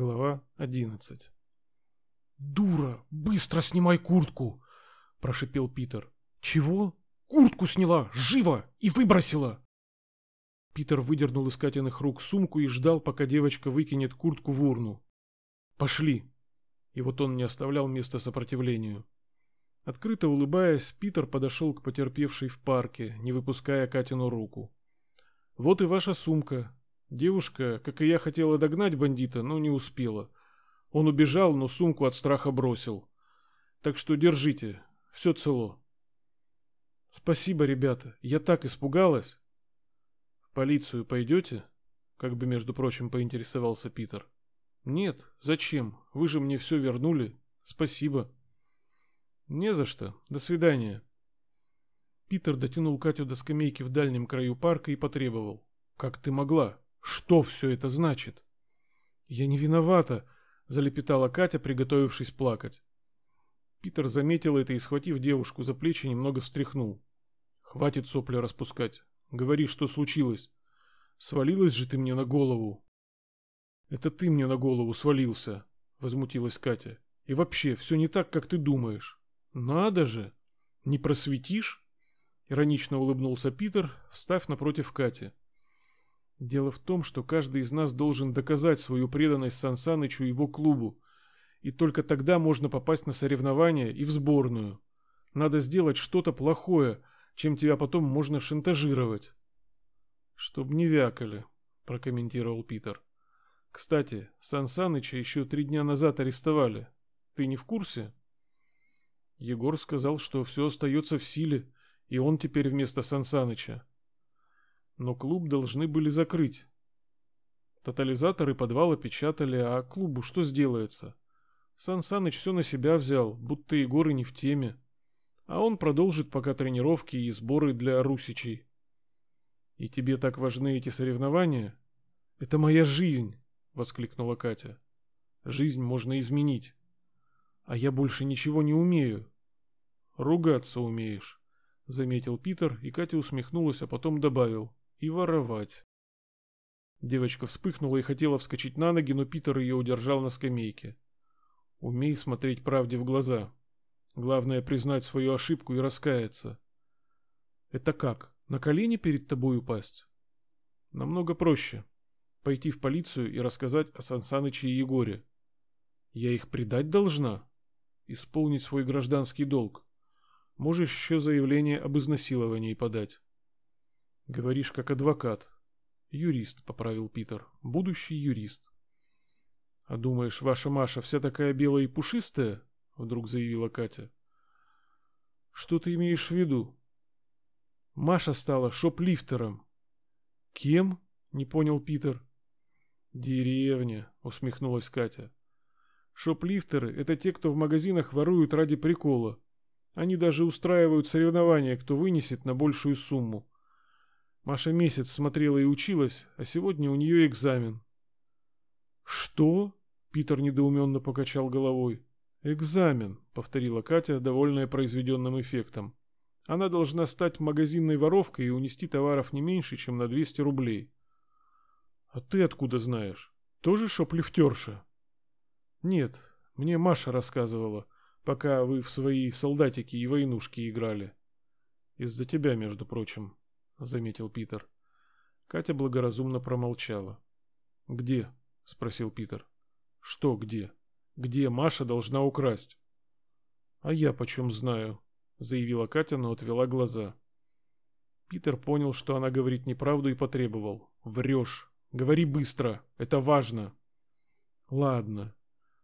Глава 11. «Дура! Быстро снимай куртку!» – прошипел Питер. «Чего? Куртку сняла! Живо! И выбросила!» Питер выдернул из Катиных рук сумку и ждал, пока девочка выкинет куртку в урну. «Пошли!» И вот он не оставлял места сопротивлению. Открыто улыбаясь, Питер подошел к потерпевшей в парке, не выпуская Катину руку. «Вот и ваша сумка. Девушка, как и я, хотела догнать бандита, но не успела. Он убежал, но сумку от страха бросил. Так что держите, все цело. Спасибо, ребята, я так испугалась. В полицию пойдете? Как бы, между прочим, поинтересовался Питер. Нет, зачем? Вы же мне все вернули. Спасибо. Не за что. До свидания. Питер дотянул Катю до скамейки в дальнем краю парка и потребовал. Как ты могла? Что все это значит? Я не виновата, залепетала Катя, приготовившись плакать. Питер заметил это и, схватив девушку за плечи, немного встряхнул. Хватит сопли распускать. Говори, что случилось. Свалилась же ты мне на голову. Это ты мне на голову свалился, возмутилась Катя. И вообще, все не так, как ты думаешь. Надо же. Не просветишь? Иронично улыбнулся Питер, встав напротив Кати. Дело в том, что каждый из нас должен доказать свою преданность Сансанычу и его клубу. И только тогда можно попасть на соревнования и в сборную. Надо сделать что-то плохое, чем тебя потом можно шантажировать. Чтоб не вякали, прокомментировал Питер. Кстати, Сансаныча еще три дня назад арестовали. Ты не в курсе? Егор сказал, что все остается в силе, и он теперь вместо Сансаныча но клуб должны были закрыть. Тотализаторы подвала печатали, а клубу что сделается? Сан Саныч все на себя взял, будто и не в теме. А он продолжит пока тренировки и сборы для русичей. И тебе так важны эти соревнования? Это моя жизнь, воскликнула Катя. Жизнь можно изменить. А я больше ничего не умею. Ругаться умеешь, заметил Питер, и Катя усмехнулась, а потом добавил: и воровать. Девочка вспыхнула и хотела вскочить на ноги, но Питер ее удержал на скамейке. Умей смотреть правде в глаза. Главное признать свою ошибку и раскаяться. Это как? На колени перед тобой упасть? Намного проще. Пойти в полицию и рассказать о Сансаныче и Егоре. Я их предать должна? Исполнить свой гражданский долг. Можешь еще заявление об изнасиловании подать. Говоришь как адвокат. Юрист, поправил Питер. Будущий юрист. А думаешь, ваша Маша вся такая белая и пушистая? Вдруг заявила Катя. Что ты имеешь в виду? Маша стала шоплифтером. Кем? Не понял Питер. Деревня, усмехнулась Катя. Шоплифтеры – это те, кто в магазинах воруют ради прикола. Они даже устраивают соревнования, кто вынесет на большую сумму. Маша месяц смотрела и училась, а сегодня у нее экзамен. Что? Питер недоуменно покачал головой. Экзамен, повторила Катя, довольная произведенным эффектом. Она должна стать магазинной воровкой и унести товаров не меньше, чем на 200 рублей. А ты откуда знаешь? Тоже шоплифтерша? Нет, мне Маша рассказывала, пока вы в свои солдатики и войнушки играли. Из-за тебя, между прочим заметил Питер. Катя благоразумно промолчала. Где? спросил Питер. Что где? Где Маша должна украсть? А я почем знаю, заявила Катя, но отвела глаза. Питер понял, что она говорит неправду и потребовал: "Врешь. Говори быстро, это важно". Ладно.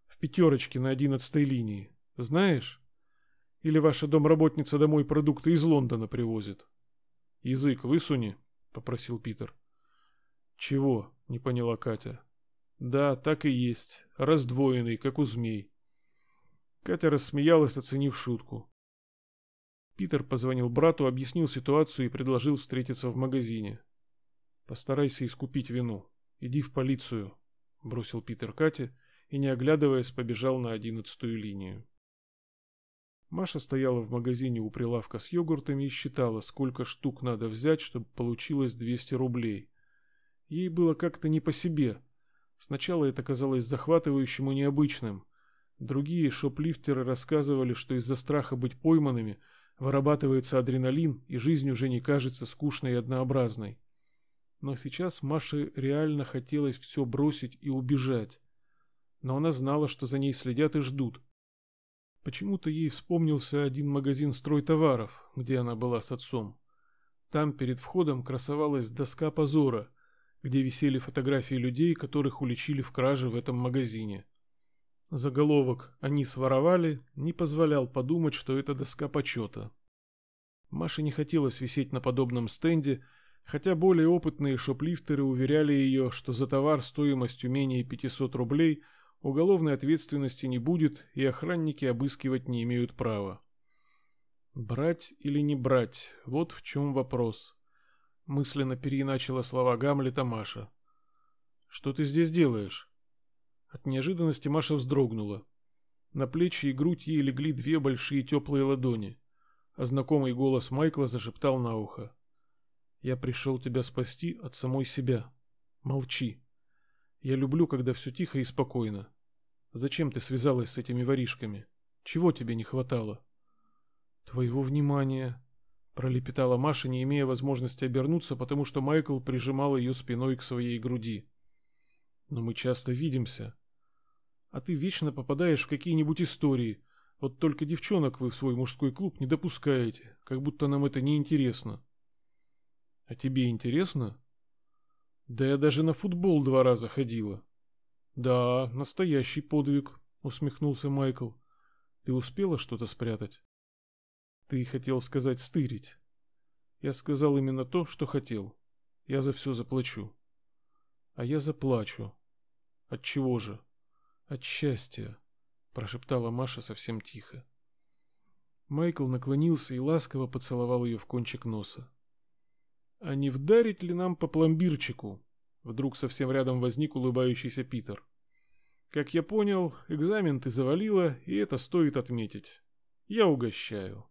В пятерочке на одиннадцатой линии. Знаешь? Или ваша домработница домой продукты из Лондона привозит? Язык высуни, попросил Питер. Чего? не поняла Катя. Да, так и есть, раздвоенный, как у змей. Катя рассмеялась, оценив шутку. Питер позвонил брату, объяснил ситуацию и предложил встретиться в магазине. Постарайся искупить вину. Иди в полицию, бросил Питер Кате и не оглядываясь побежал на одиннадцатую линию. Маша стояла в магазине у прилавка с йогуртами и считала, сколько штук надо взять, чтобы получилось 200 рублей. Ей было как-то не по себе. Сначала это казалось захватывающим и необычным. Другие шоплифтеры рассказывали, что из-за страха быть пойманными вырабатывается адреналин, и жизнь уже не кажется скучной и однообразной. Но сейчас Маше реально хотелось все бросить и убежать. Но она знала, что за ней следят и ждут. Почему-то ей вспомнился один магазин стройтоваров, где она была с отцом. Там перед входом красовалась доска позора, где висели фотографии людей, которых уличили в краже в этом магазине. Заголовок «Они своровали» не позволял подумать, что это доска почета. Маше не хотелось висеть на подобном стенде, хотя более опытные шоплифтеры уверяли ее, что за товар стоимостью менее 500 рублей уголовной ответственности не будет и охранники обыскивать не имеют права. Брать или не брать, вот в чем вопрос. Мысленно переиначила слова Гамлета Маша. «Что ты здесь делаешь?» От неожиданности Маша вздрогнула. На плечи и грудь ей легли две большие теплые ладони, а знакомый голос Майкла зашептал на ухо. «Я пришел тебя спасти от самой себя. Молчи. Я люблю, когда все тихо и спокойно. Зачем ты связалась с этими воришками? Чего тебе не хватало?» «Твоего внимания», — пролепетала Маша, не имея возможности обернуться, потому что Майкл прижимал ее спиной к своей груди. «Но мы часто видимся. А ты вечно попадаешь в какие-нибудь истории. Вот только девчонок вы в свой мужской клуб не допускаете, как будто нам это не интересно». «А тебе интересно?» «Да я даже на футбол два раза ходила». «Да, настоящий подвиг», — усмехнулся Майкл. «Ты успела что-то спрятать?» Ты хотел сказать стырить. Я сказал именно то, что хотел. Я за все заплачу. А я заплачу. От чего же? От счастья, прошептала Маша совсем тихо. Майкл наклонился и ласково поцеловал ее в кончик носа. А не вдарить ли нам по пломбирчику? Вдруг совсем рядом возник улыбающийся Питер. Как я понял, экзамен ты завалила, и это стоит отметить. Я угощаю.